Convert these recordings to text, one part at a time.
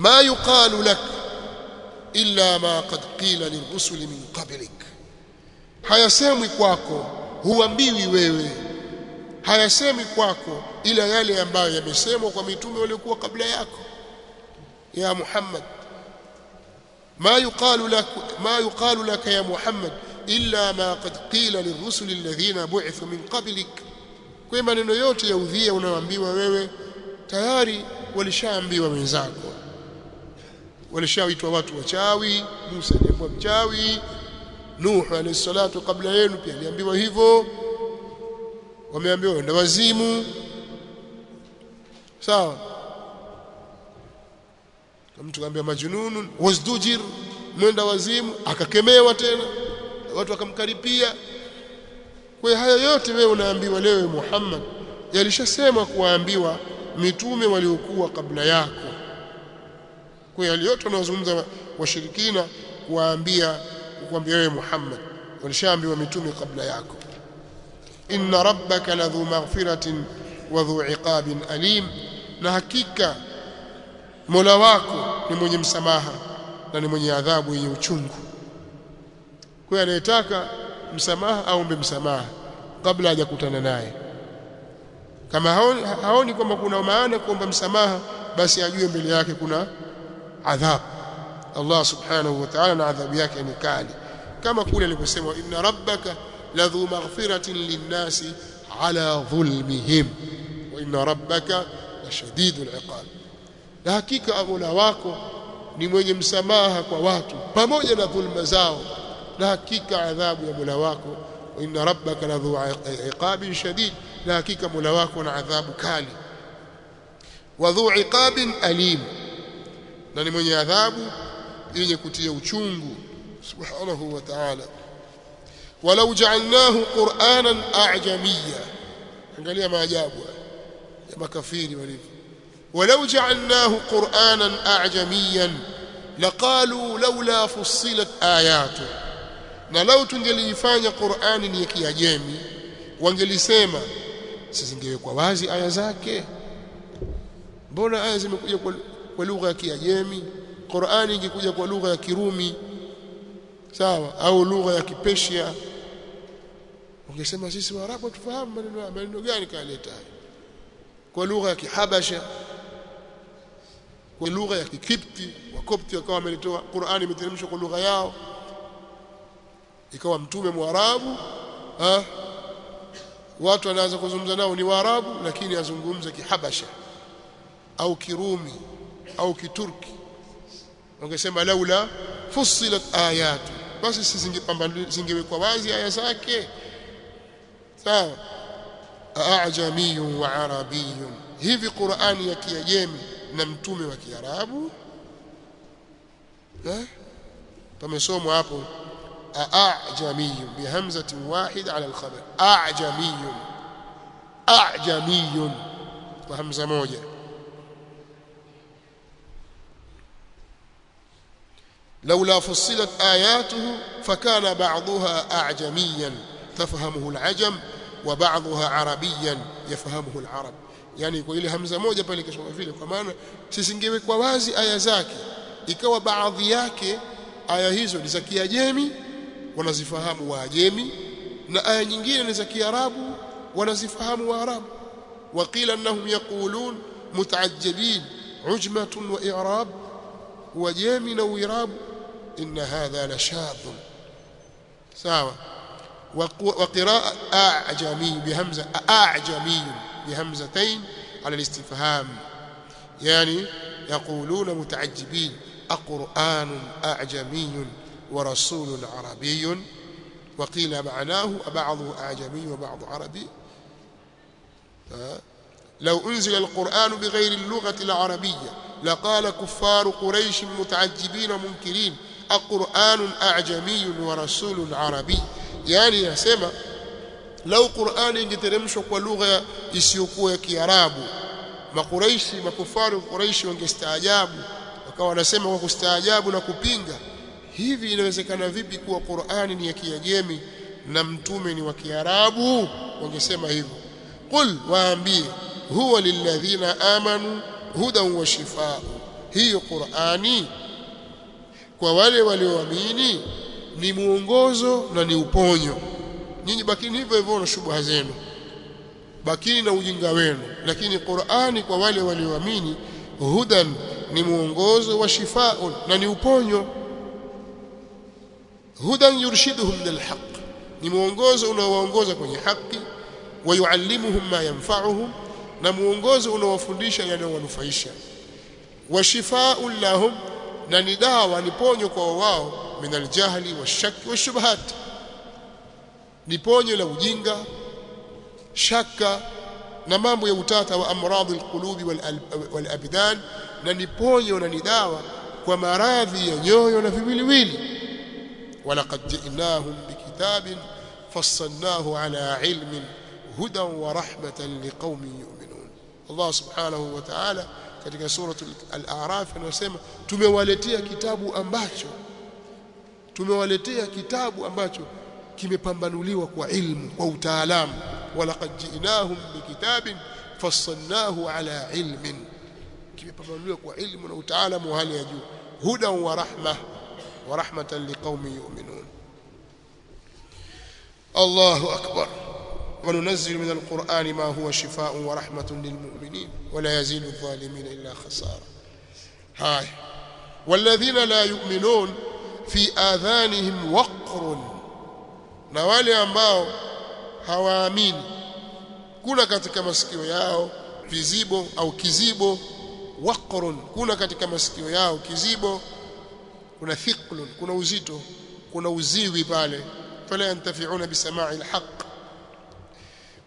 ma yuqalu lak illa ma qad qila lirrusuli min qablik hayasemwi kwako huambiwi wewe hayasemi kwako ila yale ambayo yamesemwa kwa mitume waliokuwa kabla yako ya Muhammad ما يقال لك ما يقال لك يا محمد إلا ما قد قيل للرسل الذين بعثوا من قبلك kwa maneno yote ya udhia unaoambiwa wewe tayari walishaambiwa wenzako walishaitwa watu wachawi Musa aliambiwa mchawi Nuh alayhi salatu kabla yenu pia aliambiwa hivyo. Wameambiwa wenda wazimu. Sawa. Mtu kaambia majununu wasdujir mwenda wazimu. Akakemewa tena. Watu wakamkaripia. Kwa haya yote wewe unaambiwa leo Muhammad yalishasema kuwaambiwa mitume waliokuwa kabla yako kwa hiyo yote wanazungumza washirikina kuwaambia kuambia wewe Muhammad walishaambiwa mitume kabla yako inna rabbaka ladhu maghfiratin wa dhu iqabin alim na hakika Mola wako ni mwenye msamaha na ni mwenye adhabu yenye uchungu. Kwa anayetaka msamaha aombe msamaha kabla hajakutana naye. Kama haoni, haoni kwamba kuna maana kuomba msamaha, basi ajue mbele yake kuna adhabu. Allah subhanahu wa ta'ala na adhabu yake ni kali, kama kule aliposema inna rabbaka ladhu maghfiratin linnasi ala dhulmihim wa inna rabbaka lashadidul iqab na hakika Mola wako ni mwenye msamaha kwa watu pamoja na dhulma zao na hakika adhabu ya Mola wako inna rabbaka ladhu iqabin shadid na hakika Mola wako na adhabu kali wa dhu iqabin alim na ni mwenye adhabu yenye kutia uchungu. Subhanahu wa ta'ala. Walau ja'alnahu qur'anan a'jamiyya. Angalia maajabu ya makafiri walivyo. Walau ja'alnahu qur'anan a'jamiyyan laqalu laula fussilat ayatu. Na lau tungeliifanya Qur'ani ni ya kiajemi wangelisema sizingewekwa wazi aya zake. Mbona aya zimekuja kwa kwa lugha ya Kiajemi Qur'ani ingekuja kwa lugha ya Kirumi sawa au lugha ya Kipesia. Ungesema sisi Waarabu tufahamu maneno maneno gani kaleta kwa lugha ya Kihabasha kwa lugha ya Kikipti wakopti wakawa wameletoa Qur'ani imeteremshwa kwa lugha yao ikawa mtume mwarabu ha? Watu wanaanza kuzungumza nao ni waarabu lakini azungumza kihabasha au kirumi au kiturki. Ungesema laula fussilat ayatu. Basi zingewekwa wazi aya zake. Sawa. Ajamiyun wa arabiyun. Hivi Qur'ani ya Kiajemi na mtume wa Kiarabu? Eh pamesomwa hapo. Ajamiyun bihamzatin wahida ala alkhabar. Ajamiyun. Ajamiyun. Kwa hamza moja لولا فصلت آياته فكان بعضها أعجميا تفهمه العجم وبعضها عربيا يفهمه العرب yani kwa ile hamza moja pale kisoma vile kwa maana sisingewekwa wazi aya zake ikawa baadhi yake aya hizo ni za Kiajemi wanazifahamu Waajemi na aya nyingine ni za Kiarabu wanazifahamu Waarabu waqila annahum yaqulun mutaajjibin ujmatun wa i'rab wajemi hadha la shadh sawa وقراءة أعجمي بهمزة أعجمي بهمزتين على الاستفهام. يعني يقولون متعجبين. أقرآن أعجمي ورسول عربي. وقيل معناه بعضه أعجمي وبعض عربي. لو أنزل القرآن بغير اللغة العربية لقال كفار قريش متعجبين aquranun ajamiyun wa rasulun arabi yani nasema lau Qur'ani ingeteremshwa kwa lugha isiyokuwa ya Kiarabu. Makuraishi makufaru quraishi wangestaajabu. Wakawa wanasema kwa kustaajabu na kupinga. Hivi inawezekana vipi kuwa Qur'ani ni ya Kiajemi na mtume ni wa Kiarabu? Wangesema hivyo. Qul waambie huwa lilladhina amanu hudan wa shifaa. Hiyo Qur'ani kwa wale walioamini ni muongozo na ni uponyo. Nyinyi bakini hivyo hivyo na shubha zenu bakini na ujinga wenu. Lakini Qur'ani kwa wale walioamini hudan ni muongozo wa shifaun na ni uponyo. Hudan yurshiduhum lil haqq ni muongozo unaowaongoza kwenye haki wayuallimuhum ma yanfa'uhum na muongozo unaowafundisha yanayowanufaisha wa shifaa'un lahum na ni dawa ni ponyo kwa wao min aljahli washaki washubhat ni ponyo la ujinga shaka na mambo ya utata wa amradhi alqulubi wal abdan na ni ponyo na ni dawa kwa maradhi ya nyoyo na viwiliwili walaqad ji'nahum bikitabin fassalnahu ala ilmin hudan wa rahmatan liqaumin yu'minun Allah subhanahu wa ta'ala katika suratul al-a'raf anasema tumewaletea kitabu ambacho tumewaletea kitabu ambacho kimepambanuliwa kwa ilmu kwa utaalamu. Walaqad ji'nahum bikitabin fassalnahu ala ilmin. Kimepambanuliwa kwa ilmu na utaalamu wa hali ya juu. Hudan wa rahma wa rahmatan liqaumin yu'minun. Allahu akbar وننزل من القرآن ما هو شفاء ورحمة للمؤمنين ولا يزيل الظالمين إلا خسارة. هاي. والذين لا يؤمنون في آذانهم وقر. نوالي أنباو هوامين. كنا كتك مسكيو ياو فيزيبو أو كيزيبو وقر. كنا كتك مسكيو ياو كيزيبو. كنا ثقل. كنا وزيتو. كنا وزيوي بالي. فلا ينتفعون بسماع الحق.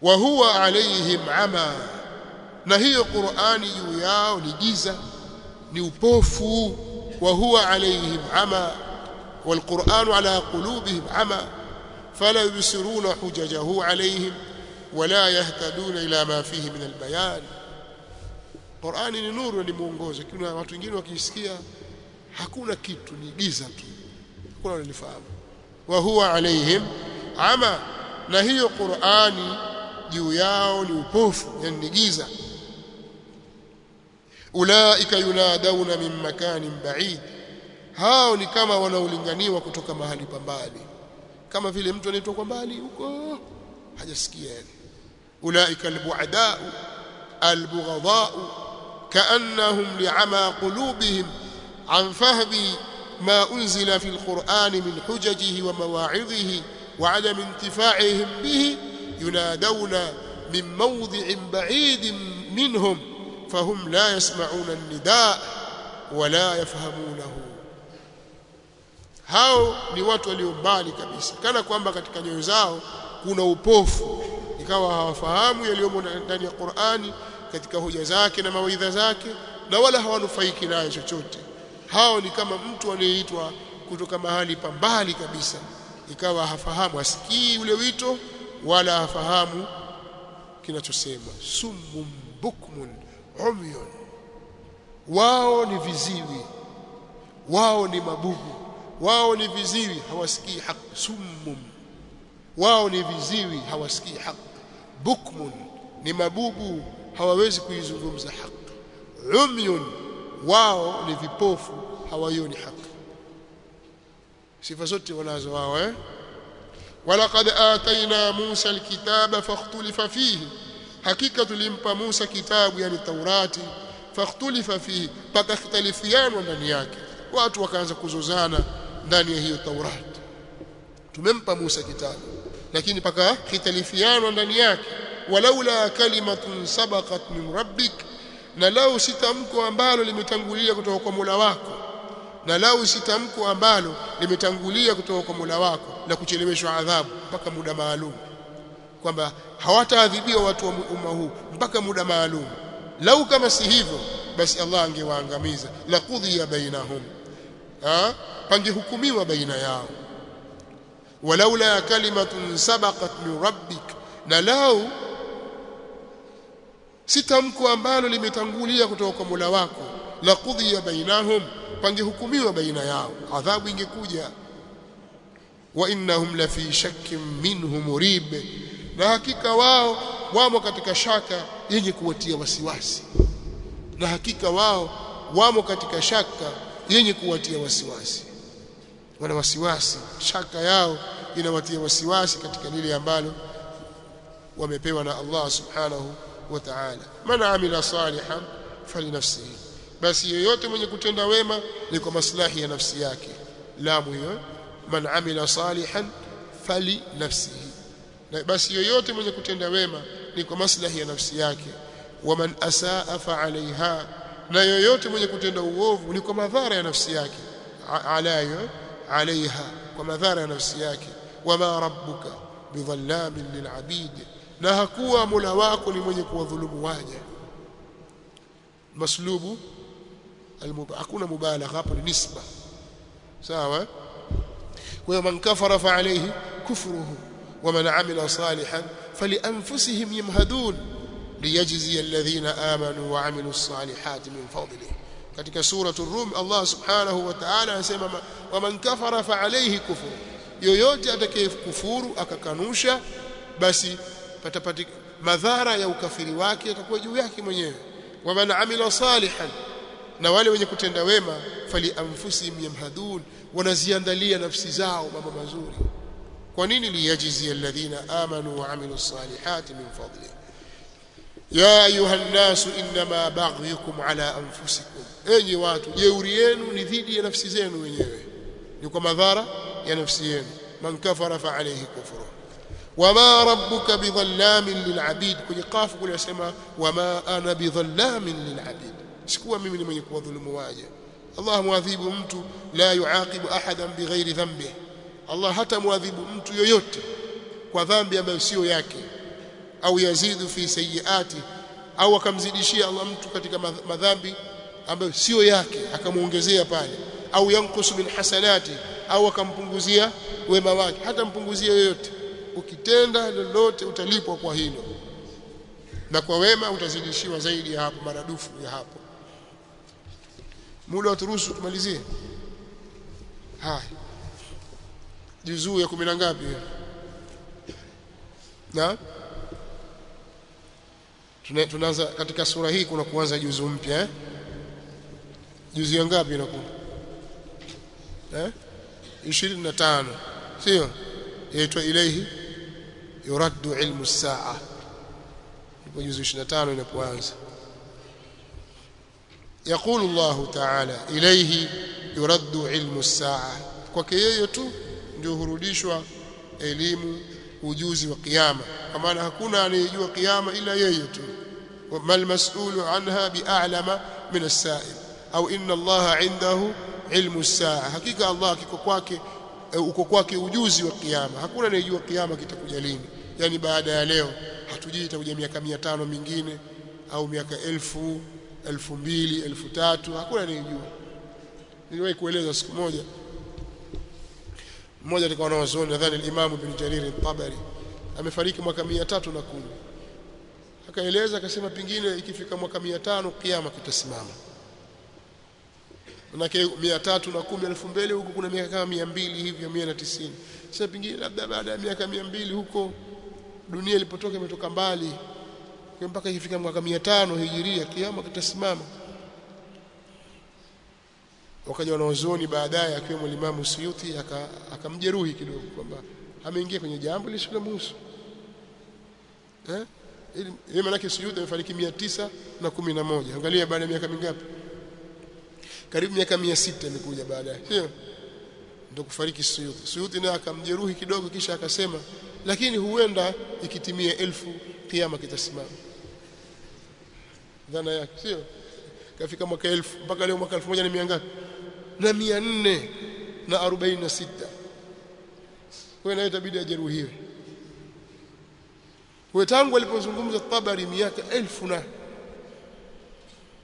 wa huwa alaihim ama na hiyo Qur'ani juu yao ni giza ni upofu wa huwa alaihim ama والقرآن على قلوبهم عمى فلا يبصرون حججه عليهم ولا يهتدون إلى ما فيه من البيان Qur'ani ni nuru ni mwongozo kuna watu wengine wakisikia hakuna kitu ni giza tu hakuna wanalifahamu wa huwa alaihim ama na hiyo Qur'ani juu yao ni upofu yani ni giza. Ulaika yunadauna min makanin ba'id. Hao ni kama wanaolinganiwa kutoka mahali pambali kama vile mtu anaitwa kwa mbali huko hajasikia yani. Ulaika albu'ada albughadha kaannahum li'ama qulubihim an fahmi ma unzila fil qur'ani min hujajihi wa mawa'idhihi wa 'adam intifa'ihim bihi. ينادون من موضع بعيد منهم فهم لا يسمعون النداء ولا يفهمونه hao ni watu walio mbali kabisa kana kwamba katika nyoyo zao kuna upofu ikawa hawafahamu yaliyomo ndani ya Qur'ani katika hoja zake na mawaidha zake na wala hawanufaiki nayo chochote hao ni kama mtu anayeitwa kutoka mahali pa mbali kabisa ikawa hafahamu asikii ule wito wala afahamu kinachosema. Summun bukmun umyun. Wao ni viziwi. Wao ni mabubu. Wao ni viziwi hawasikii haki summum wao ni viziwi hawasikii haki bukmun ni mabubu hawawezi kuizungumza haki umyun wao ni vipofu hawaioni haki sifa zote wanazo wao eh ولقد آتينا موسى الكتاب فاختلف فيه. حقيقة لمبا موسى كتاب يعني التوراتي فاختلف فيه. فكاختلفيان ومنياك وأتوا كانز كزوزانا داني هي التورات تممبا موسى كتاب. لكن بقى ختلفيان ومنياك ولولا كلمة سبقت من ربك na lao sitamko ambalo limetangulia kutoka kwa na lau usitamko ambalo limetangulia kutoka kwa Mola wako na kucheleweshwa adhabu mpaka muda maalum. Kwamba hawataadhibiwa watu wa umma huu mpaka muda maalum. Lau kama si hivyo basi Allah angewaangamiza. La qudhiya bainahum. Pangehukumiwa baina yao. Walaula kalimatun sabaqat min rabbik. Na lau si tamko ambalo limetangulia kutoka kwa Mola wako la qudhiya bainahum pangehukumiwa baina yao adhabu ingekuja. Wa innahum la fi shakkin minhu murib na hakika wao wamo katika shaka yenye kuwatia wasiwasi. Na hakika wao wamo katika shaka yenye kuwatia wasiwasi. Wana wasiwasi shaka yao inawatia wasiwasi katika lile ambalo wamepewa na Allah subhanahu wa ta'ala. Man amila salihan falinafsihi basi yeyote mwenye kutenda wema ni kwa maslahi ya nafsi yake. Lamu hiyo man amila salihan fali nafsihi. Na basi yeyote mwenye kutenda wema ni kwa maslahi ya nafsi yake. Wa man asaa fa alaiha. Na yoyote mwenye kutenda uovu ni kwa madhara ya nafsi yake. Alayo alaiha kwa madhara ya nafsi yake. Wama rabbuka bidhallamin lilabid na hakuwa mola wako ni mwenye kuwadhulumu waja. Maslubu hakuna mubalagha hapo ni nisba sawa kwa man kafara fa alayhi kufruhu ومن عمل صالحا فلانفسهم يمهدون ليجزي الذين امنوا وعملوا الصالحات من فضله katika suratu rum Allah subhanahu wa ta'ala anasema waman kafara fa alayhi kufur yoyote atakayekufuru akakanusha basi patapati madhara ya ukafiri wake yatakuwa juu yake mwenyewe waman amila salihan na wale wenye kutenda wema fali anfusihim yamhadun wanaziandalia nafsi zao mambo mazuri kwa nini liyajzi alladhina amanu wa amilu salihati min fadli ya ayuha nnasu inma baghyukum ala anfusikum enyi watu jeuri yenu ni dhidi ya nafsi zenu wenyewe ni kwa madhara ya nafsi yenu man kafara fa alayhi kufru wama rabbuka bidhallamin lilabid kwenye kafu kule yasema wama ana bidhallamin lilabid sikuwa mimi ni mwenye kuwadhulumu waja Allah muadhibu mtu la yuaqibu ahadan bighairi dhanbi. Allah hata muadhibu mtu yoyote kwa dhambi ambayo sio yake. Au yazidu fi sayiati au akamzidishia Allah mtu katika madhambi ambayo sio yake akamuongezea pale. Au yankusu min hasanati au akampunguzia wema wake. Hata mpunguzie yoyote. Ukitenda lolote utalipwa kwa hilo. Na kwa wema utazidishiwa zaidi ya hapo maradufu ya hapo muda waturuhusu tumalizie. Haya juzuu ya kumi na ngapi na? Tunaanza katika sura hii kuna kuanza juzuu mpya eh? Juzu ya ngapi inakuwa? Eh? 25 sio? Yaitwa ilehi yuraddu ilmu saa. Ndipo juzu 25 inapoanza يقول الله تعالى إليه يرد علم الساعة kwake yeye tu ndio hurudishwa elimu ujuzi wa kiyama kwa maana hakuna anayejua kiyama ila yeye tu mal mas'ulu anha bi'alama min as-sa'il au inna Allah 'indahu ilmu as-sa'a hakika Allah kiko kwake uko kwake ujuzi wa kiyama hakuna anayejua kiyama kitakuja lini yani baada ya leo hatujui itakuja miaka 500 mingine au miaka elfu elfu mbili elfu tatu hakuna anayejua niliwahi kueleza siku moja. Mmoja alikuwa wanazuoni nadhani al-Imam Ibn Jarir al-Tabari. Amefariki mwaka 310 akaeleza akasema pingine ikifika mwaka 500 kiama kitasimama. Manake 310 2000 huko kuna miaka kama 200 hivi 190 sasa pingine labda baada ya miaka 200 huko dunia ilipotoka imetoka mbali kwa mpaka ikifika mwaka 500 hijiria kiama kitasimama. Wakaja wanaozoni baadaye akiwemo Imam Suyuti akamjeruhi aka kidogo kwamba ameingia kwenye jambo lisilomhusu eh? Ili maana Suyuti amefariki 911 angalia baada ya miaka mingapi? Karibu miaka 600 imekuja baadaye. Sio ndio kufariki Suyuti. Suyuti naye akamjeruhi kidogo kisha akasema lakini huenda ikitimia elfu kiama kitasimama dhana yake sio. Kafika mwaka 1000 mpaka leo mwaka 1000 na mia ngapi? Na mia nne na arobaini na sita. Kwa naye itabidi ajeruhiwe. Kwa tangu alipozungumza Tabari miaka 1000 na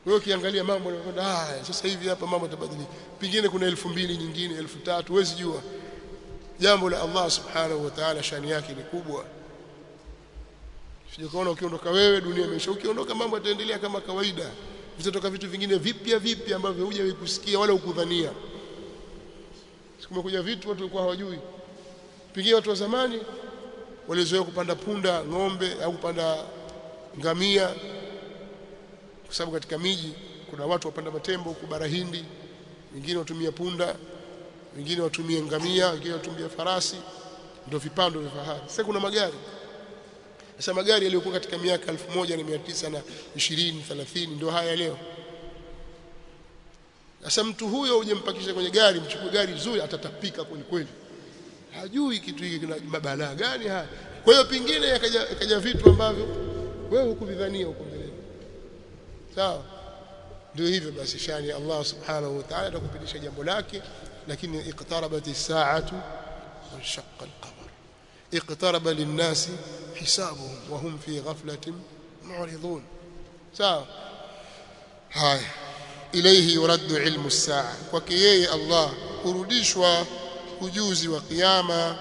wewe ukiangalia mambo yanakwenda haya sasa hivi hapa mambo yatabadilika. Pingine kuna elfu mbili nyingine elfu tatu huwezi jua jambo la Allah subhanahu wa ta'ala shani yake ni kubwa Sijakaona ukiondoka wewe dunia imeisha. Ukiondoka mambo yataendelea kama kawaida. Vitatoka vitu vingine vipya vipya ambavyo hujawahi kusikia wala ukudhania sikumekuja vitu watu walikuwa hawajui. Pengine watu wa zamani walizoea kupanda punda ng'ombe au kupanda ngamia. Kwa sababu katika miji kuna watu wapanda matembo huko bara Hindi. Wengine watumia punda wengine watumia ngamia wengine watumia farasi. Ndio vipando vya fahari. Sasa kuna magari sasa magari yaliyokuwa katika miaka 1920 30 ndio haya leo. Sasa mtu huyo ujempakisha kwenye gari mchukue gari zuri atatapika kweli kweli. Hajui kitu hiki kina mabalaa gani haya. Kwa hiyo pingine yakaja vitu ambavyo wewe hukuvidhania huko mbele sawa? Ndio hivyo basi shani Allah subhanahu wa ta'ala atakupitisha jambo lake lakini iqtarabat as-sa'atu wanshaqqa al-qamar iqtaraba lin-nasi hisabuhum wa hum fi ghaflatin mu'ridun. Sawa? Haya. Ilayhi yuraddu ilmu as-sa'a kwake yeye Allah kurudishwa ujuzi wa kiyama.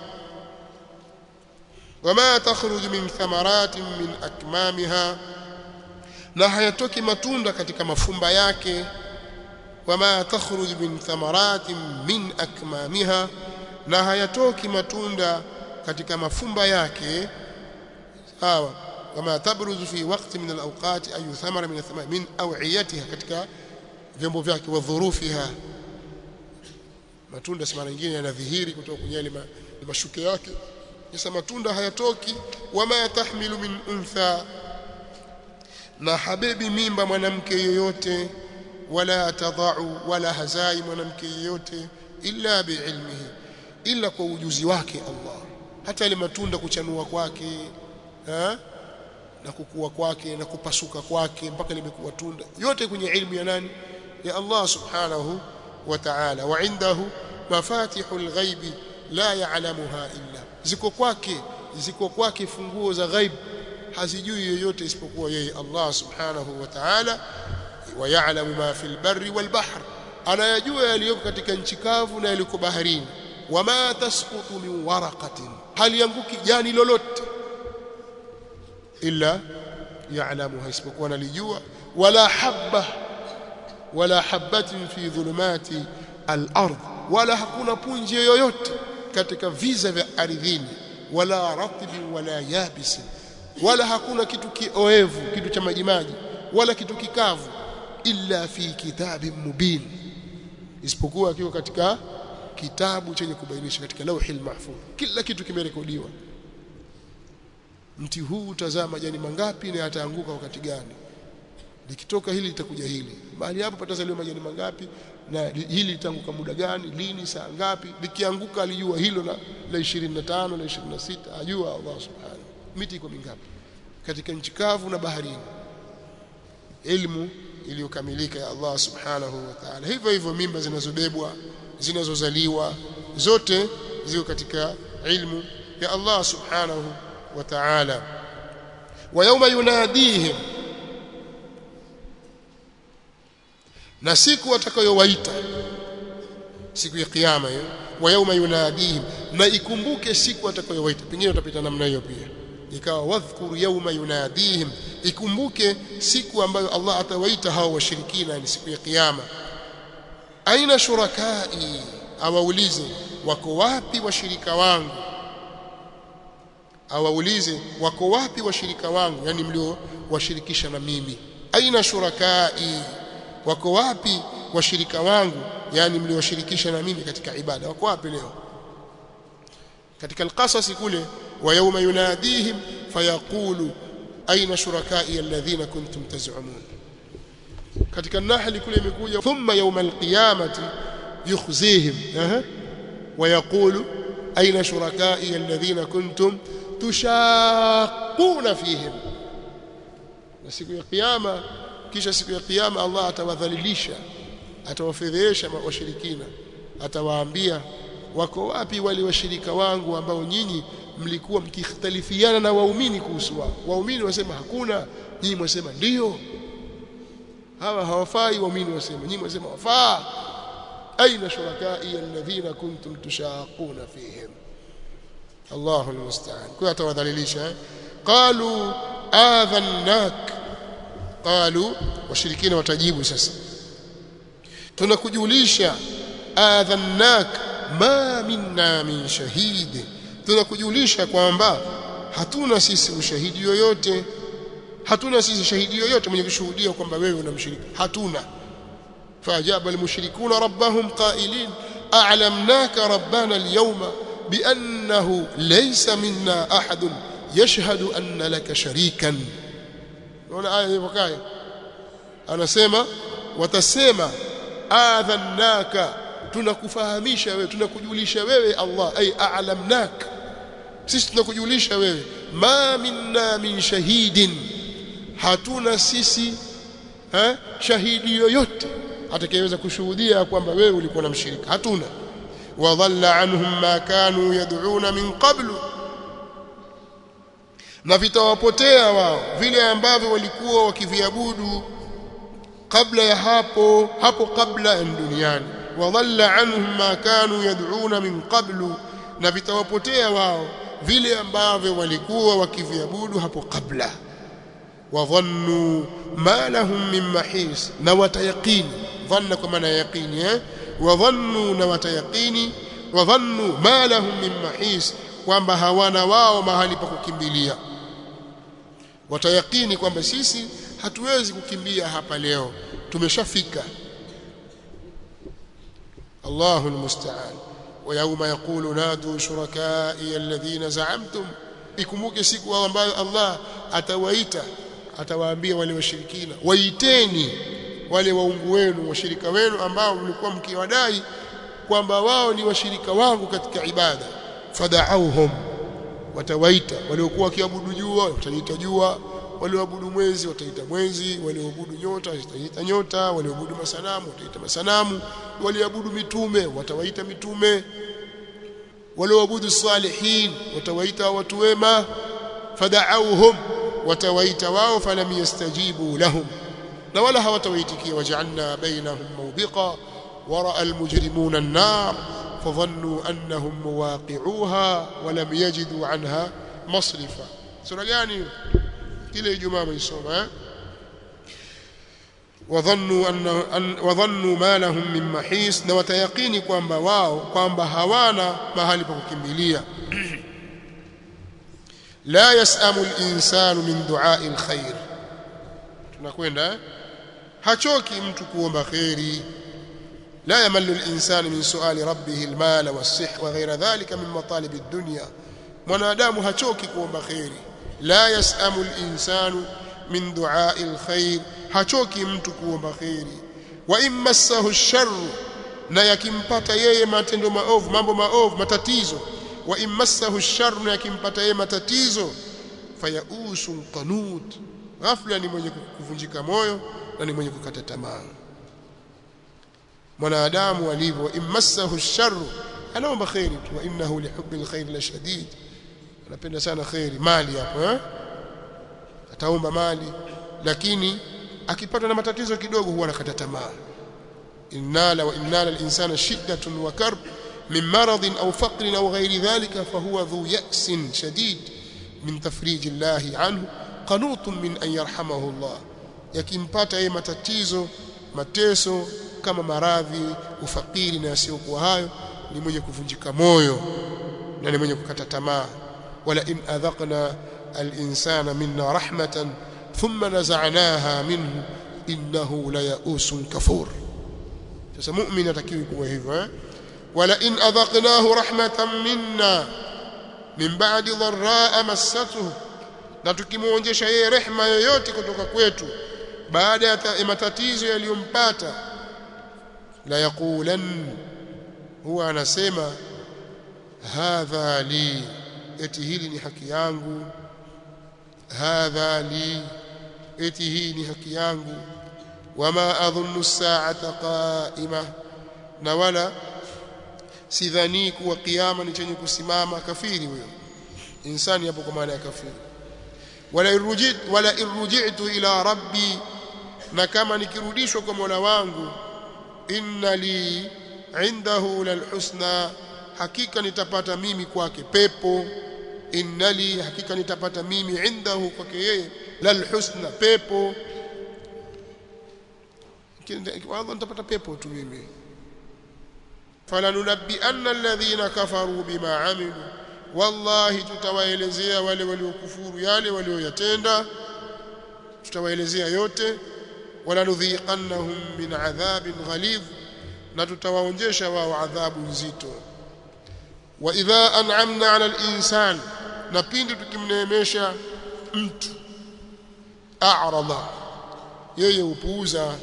Wama takhruju min thamaratin min akmamiha. Na hayatoki matunda katika mafumba yake. Wama takhruju min thamaratin min akmamiha. Na hayatoki matunda katika mafumba yake sawa kama tabruzu fi waqti min alawqat ayu thamara min thamara min aw'iyatiha katika vyombo vyake wa dhurufiha. Matunda si mara nyingine yanadhihiri kutoka kwenye mashuke yake. Sasa matunda hayatoki wama tahmilu min untha na habebi mimba mwanamke yoyote wala tadau wala hazai mwanamke yoyote illa biilmihi illa kwa ujuzi wake Allah hata ile matunda kuchanua kwake na kukua kwake na kupasuka kwake mpaka limekuwa tunda. Yote kwenye ilmu ya nani? Ya Allah subhanahu wa ta'ala. Wa indahu mafatihul ghaibi la ya'lamuha illa. Ziko kwake ziko kwake funguo za ghaib. Hazijui yoyote isipokuwa yeye Allah subhanahu wa ta'ala. Wa ya'lamu ma fil barri wal bahr. Anayajua yaliyoko katika nchi kavu na yaliko baharini. Wama tasqutu min waraqatin hal yanguki jani lolote. Illa ya'lamuha isipokuwa analijua. Wala habba wala habatin fi dhulumati al-ardh wala hakuna punje yoyote katika viza vya ardhini. Wala ratibin wala yabisin. Wala hakuna kitu kioevu kitu cha majimaji wala kitu kikavu. Illa fi kitabin mubin. Isipokuwa kiko katika kitabu chenye kubainisha katika lauhil mahfuz. Kila kitu kimerekodiwa. Mti huu utazaa majani mangapi na yataanguka wakati gani? Likitoka hili litakuja hili. Mahali hapo patazaliwa majani mangapi na hili litaanguka muda gani? Lini? Saa ngapi? Likianguka alijua hilo la, la 25 na 26 ajua Allah subhanahu. Miti iko mingapi? Katika nchi kavu na baharini. Ilmu iliyokamilika ya Allah subhanahu wa ta'ala. Hivyo hivyo mimba zinazobebwa zinazozaliwa zote ziko katika ilmu ya Allah subhanahu wa ta'ala. Wa yawma yunadihim na siku atakayowaita siku ya kiyama hiyo wa yawma yunadihim na ikumbuke siku atakayowaita pengine utapita namna hiyo pia. Ikawa wadhkuru yawma yunadihim ikumbuke siku ambayo Allah atawaita hao washirikina ni siku ya kiyama aina shurakai? Awaulize wako wapi washirika wangu? Awaulize wako wapi washirika wangu? Yani mlio washirikisha na mimi. Aina shurakai? Wako wapi washirika wangu? Yani mliowashirikisha na mimi katika ibada. Wako wapi leo? Katika alqasas kule wa yawma yunadihim fayaqulu aina shurakai alladhina kuntum taz'umun katika nahli kule imekuja thumma yawma alqiyamati yukhzihim aina shurakai alladhina kuntum tushaquna fihim? Na siku ya kiyama kisha siku ya kiyama Allah atawadhalilisha atawafedhesha washirikina atawaambia wako wapi wale washirika wangu ambao nyinyi mlikuwa mkikhtalifiana na waumini kuhusu wao? Waumini wasema hakuna nyinyi mwasema ndio hawa hawafai waumini wasema nyinyi mwasema wafaa aina shurakai alladhina kuntum tushaquna fihim? Allahu almusta'an kwa atawadhalilisha qalu adhannak qalu washirikina watajibu sasa. Tunakujulisha adhannak ma minna min shahid. Tunakujulisha kwamba hatuna sisi ushahidi yoyote hatuna sisi shahidi yoyote mwenye kushuhudia kwamba wewe unamshiriki hatuna فأجاب المشركون ربهم قائلين أعلمناك ربنا اليوم بأنه ليس منا أحد يشهد أن لك شريكا هنا آية وكاية أنا سيما وتسيما آذناك tunakufahamisha wewe tunakujulisha wewe Allah ay a'lamnak sisi tunakujulisha wewe ma minna min shahidin hatuna sisi ha? shahidi yoyote atakayeweza kushuhudia kwamba wewe ulikuwa na mshirika. Hatuna. Wadhalla anhum ma kanu yad'una min qablu. Na vitawapotea wao vile ambavyo walikuwa wakiviabudu kabla ya hapo hapo kabla duniani. Wadhalla anhum ma kanu yad'una min qablu. Na vitawapotea wao vile ambavyo walikuwa wakiviabudu hapo kabla wadhannu ma lahum min mahis na watayaqini. Dhanna kwa maana ya yaqini eh? Wadhannu na watayaqini. Wadhannu ma lahum min mahis kwamba hawana wao mahali pa kukimbilia. Watayakini kwamba sisi hatuwezi kukimbia hapa leo. Tumeshafika. Allahu almusta'an wa yawma yaqulu nadu shurakai alladhina za'amtum. Ikumbuke siku ambayo Allah atawaita atawaambia wale washirikina waiteni wale waungu wenu washirika wenu ambao mlikuwa mkiwadai kwamba wao ni washirika wangu katika ibada. Fada'auhum watawaita. Waliokuwa wakiabudu jua wataita jua. Walioabudu mwezi wataita mwezi. Walioabudu nyota wataita nyota. Walioabudu masanamu wataita masanamu. Walioabudu mitume watawaita mitume. Walioabudu salihin watawaita watu wema. Fada'auhum watawaita wao falam yastajibu lahum na wala hawatawaitikia. Waj'alna bainahum mawbiqa wara almujrimuna an-nar annahum muwaqi'uha wa lam yajidu 'anha masrifa. Sura gani? Ile ijumaa mwisoma eh? Wadhannu anna wadhannu ma lahum min mahis na watayaqini kwamba wao kwamba hawana mahali pa kukimbilia la yasamu al-insanu min du'a'i al-khair tunakwenda hachoki mtu kuomba khairi لا يمل الإنسان من سؤال ربه المال والصح وغير ذلك من مطالب الدنيا mwanadamu hachoki kuomba khairi la yasamu al-insanu min du'a'i al-khair hachoki mtu kuomba khairi wa immassahu ash-sharr na yakimpata yeye matendo maovu mambo maovu matatizo wa immassahu ash-sharr na yakimpata yeye matatizo fayausu qanut ghafla ni mwenye kuvunjika moyo na ni mwenye kukata tamaa. Mwanadamu alivyo immassahu ash-sharr anaomba khairi tu wa innahu lihubbil khairi la shadid. Anapenda sana khairi mali hapo eh? Ataomba mali lakini akipatwa na matatizo kidogo huwa anakata tamaa. Innala wa innala al-insana shiddatun wa karb min maradhin au faqrin au ghairi dhalika fahuwa dhu ya'sin shadid min tafriji llahi anhu qanutun min an yarhamahu Allah. Yakimpata yeye matatizo mateso kama maradhi ufakiri na yasiyokuwa hayo ni mwenye kuvunjika moyo na ni mwenye kukata tamaa. Wala in adhaqna al-insana minna rahmatan thumma naza'naha minhu innahu la kafur. Sasa mu'min atakiwi kuwa hivyo eh ولئن أذقناه رحمة منا من بعد ضراء مسته. لتكمونجش أي رحمة يوتي كتوك كويتو بعد متتيز يليمبات لا يقولن هو أنا سيما هذا لي اتهيلي نحكيانه هذا لي اتهيلي حكيانه وما أظن الساعة قائمة نولا sidhani kuwa kiyama ni chenye kusimama kafiri huyo. Insani hapo kwa maana ya kafiri. Wala irujit wala irujitu ila rabbi na kama nikirudishwa kwa Mola wangu inna li indahu lalhusna hakika nitapata mimi kwake pepo. Inna li hakika nitapata mimi indahu kwake yeye lalhusna pepo. Kwanza nitapata pepo tu mimi falanunabbi anna alladhina kafaru bima amilu. Wallahi tutawaelezea wale waliokufuru yale walioyatenda. Tutawaelezea yote. Walanudhiqannahum min adhabin ghalidh na tutawaonjesha wao adhabu nzito. Wa idha an'amna 'ala al-insan. Na pindi tukimneemesha mtu a'rada yeye upuuza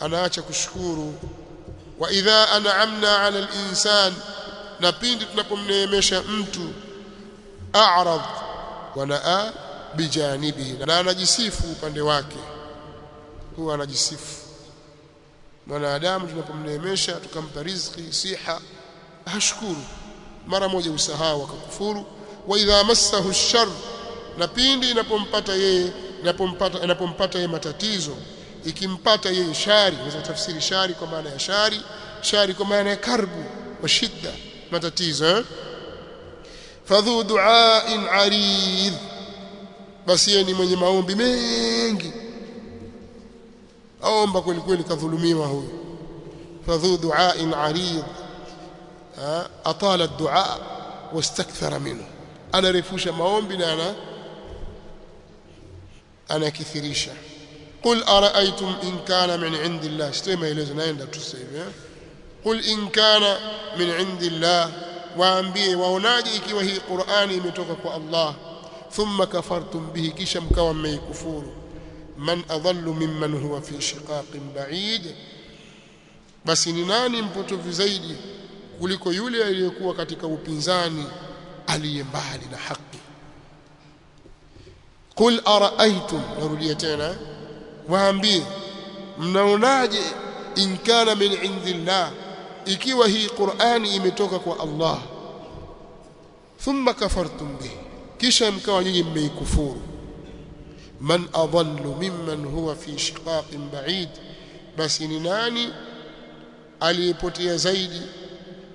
anaacha kushukuru wa idha an'amna 'ala al-insan na pindi tunapomneemesha mtu a'rad wa naa bijanibihi na anajisifu upande wake. Huwa anajisifu. Mwanadamu tunapomneemesha tukampa riziki siha hashukuru. Mara moja usahau akakufuru. Wa idha massahu shar na pindi inapompata yeye inapompata inapompata yeye matatizo ikimpata yeye shari unaweza tafsiri shari kwa maana ya shari shari kwa maana ya karbu wa shida matatizo eh? fadhu du'ain arid basi yeye ni mwenye maombi mengi. Aomba kweli kweli kadhulumiwa huyo. Fadhu du'ain arid atala ad-du'a wastakthara minhu. Anarefusha maombi na ana anakithirisha qul ara'aytum in kana min 'indillah. Sitoe maelezo naenda tu sasa hivi qul in kana min 'indillah. Waambie waonaje ikiwa hii Qur'ani imetoka kwa Allah. Thumma kafartum bihi kisha mkawa mmeikufuru. Man adallu mimman huwa fi shiqaqin ba'id. Basi ni nani mpotovu zaidi kuliko yule aliyekuwa katika upinzani aliye mbali na haki? Qul araaitum narudia tena waambie mnaonaje in kana min indillah ikiwa hii Qur'ani imetoka kwa Allah? Thumma kafartum bihi kisha mkawa nyinyi mmeikufuru. Man adallu mimman huwa fi shiqaqin ba'id basi ni nani aliyepotea zaidi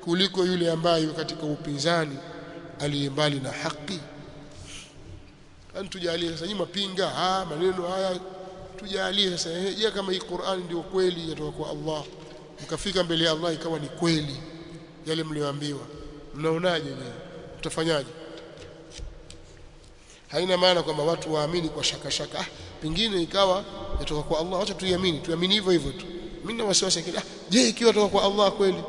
kuliko yule ambaye katika upinzani aliyembali na haki? Antujalie sasa nyinyi mapinga ah maneno haya tujalie sasa je kama hii Qur'an ndio kweli yatoka kwa Allah? Mkafika mbele ya Allah ikawa ni kweli yale mlioambiwa mnaonaje nyinyi mtafanyaje haina maana kwamba watu waamini kwa shaka shaka. Ah pengine ikawa yatoka kwa Allah. Acha tuiamini tuamini hivyo hivyo tu. Mimi na wasiwasi ah je ikiwa yatoka kwa Allah kweli?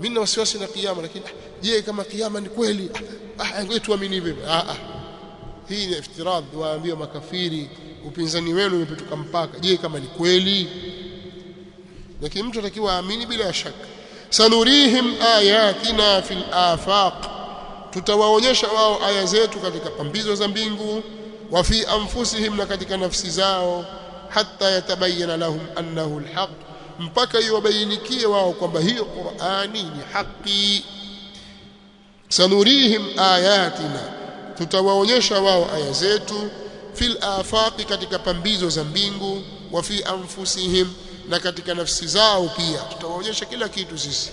Mimi na wasiwasi na kiyama lakini je kama kiyama ni kweli? Ah ngoja tuamini hivyo ah ah. Hii ni iftirad waambiwa makafiri upinzani wenu umepetuka mpaka. Je kama ni kweli? Lakini mtu atakiwa aamini bila shaka. Sanurihim ayatina fil afaq. Tutawaonyesha wao aya zetu katika pambizo za mbingu wa fi anfusihim na katika nafsi zao hatta yatabayyana lahum annahu alhaq. Mpaka iwabainikie wao kwamba hiyo Qur'ani ni haki. Sanurihim ayatina. Tutawaonyesha wao aya zetu fil afaqi katika pambizo za mbingu wa fi anfusihim na katika nafsi zao pia. Tutawaonyesha kila kitu sisi.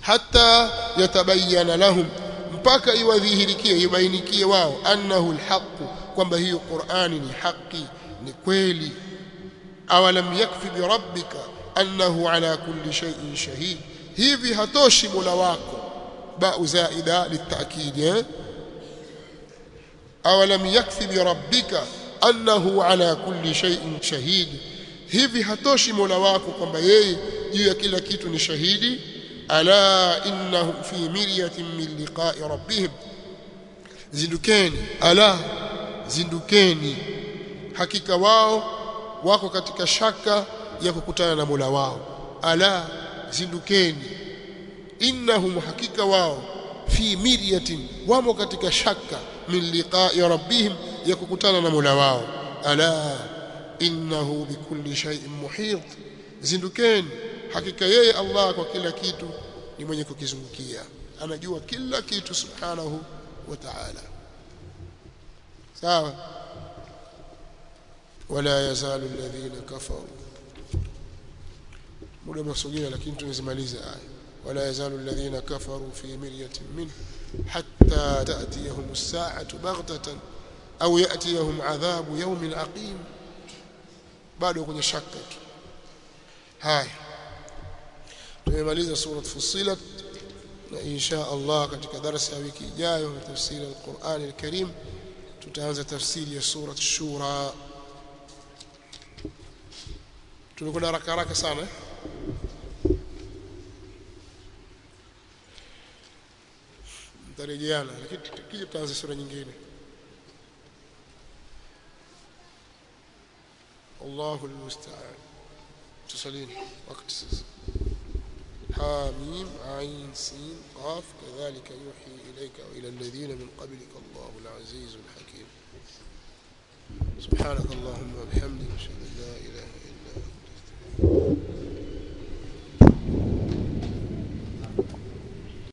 Hatta yatabayyana lahum mpaka iwadhihirikie ibainikie wao annahu alhaq kwamba hiyo Qur'ani ni haki ni kweli. Awalam yakfi bi rabbika annahu ala kulli shay'in shahid. Hivi hatoshi mola wako? Ba'u zaida litakid eh awalam yakfi bi rabbika annahu ala kulli shay'in shahid. Hivi hatoshi mola wako kwamba yeye juu ya kila kitu ni shahidi? Ala innahum fi miryatin min liqa'i rabbihim. Zindukeni ala zindukeni. Hakika wao wako katika shaka ya kukutana na Mola wao. Ala zindukeni. Innahum hakika wao fi miryatin wamo katika shaka min liqa'i rabbihim ya kukutana na Mola wao. Ala innahu bikulli shay'in muhit. Zindukeni hakika yeye Allah kwa kila kitu ni mwenye kukizungukia. Anajua kila kitu subhanahu wa ta'ala. Sawa? Wala yazalu alladhina kafaru. Muda umesogea lakini tumezimaliza aya wala yazalu alladhina kafaru fi miryatin minhu. حتى تأتيهم الساعة بغتة أو يأتيهم عذاب يوم الأقيم بعد يكون شكت هاي. تميماليز سورة فصيلة إن شاء الله كتك كدرسها أبيك جاي وتفسير القرآن الكريم. تتعنز تفسير سورة الشورى. تنكونا راكا راكا سانة mtarejeana lakini tukija tutaanza sura nyingine Allahu almusta'an tusalini wakati sasa حاميم عين سين قاف كذلك يوحي إليك وإلى الذين من قبلك الله العزيز الحكيم سبحانك اللهم وبحمدك أشهد أن لا إله إلا أنت